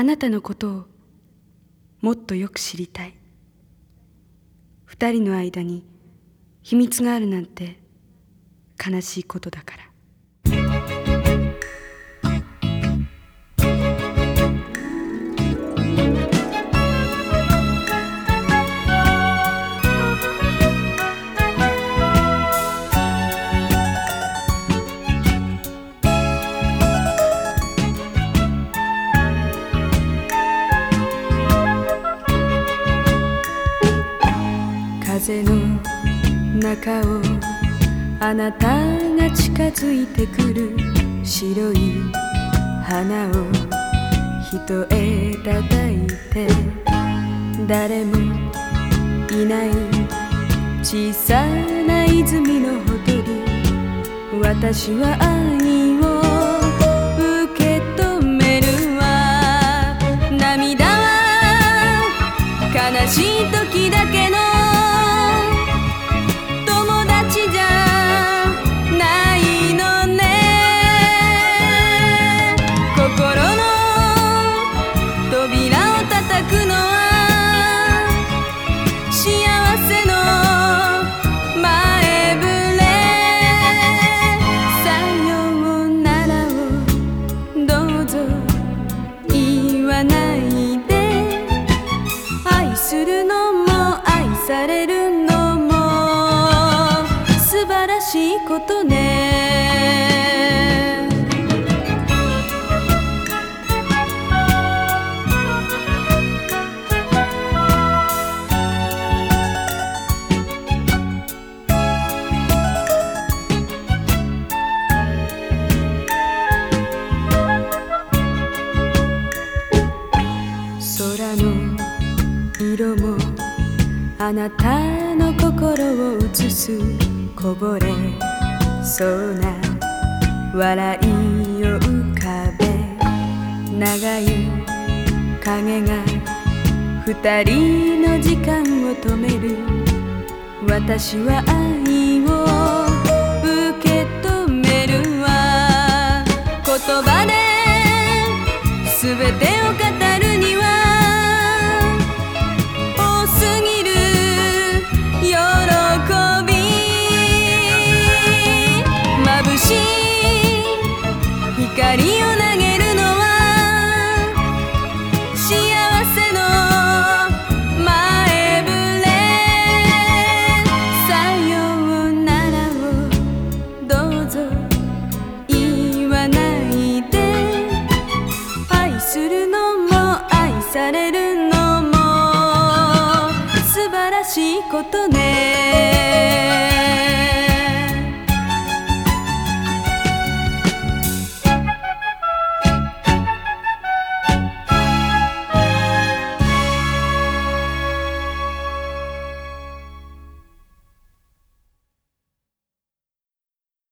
あなたのことをもっとよく知りたい。二人の間に秘密があるなんて悲しいことだから。風の中をあなたが近づいてくる。白い花を一重叩いて誰もいない小さな泉のほとり。私は愛を受け止めるわ。涙は悲しい時だけのくのは幸せの前触れさようならをどうぞ言わないで。愛するのも愛されるのも。素晴らしいことね。空の色もあなたの心を映すこぼれそうな笑いを浮かべ長い影が二人の時間を止める私は愛を受け止めるわ言葉で全てし光を投げるのは幸せの前触れさようならをどうぞ言わないで愛するのも愛されるのも素晴らしいことね。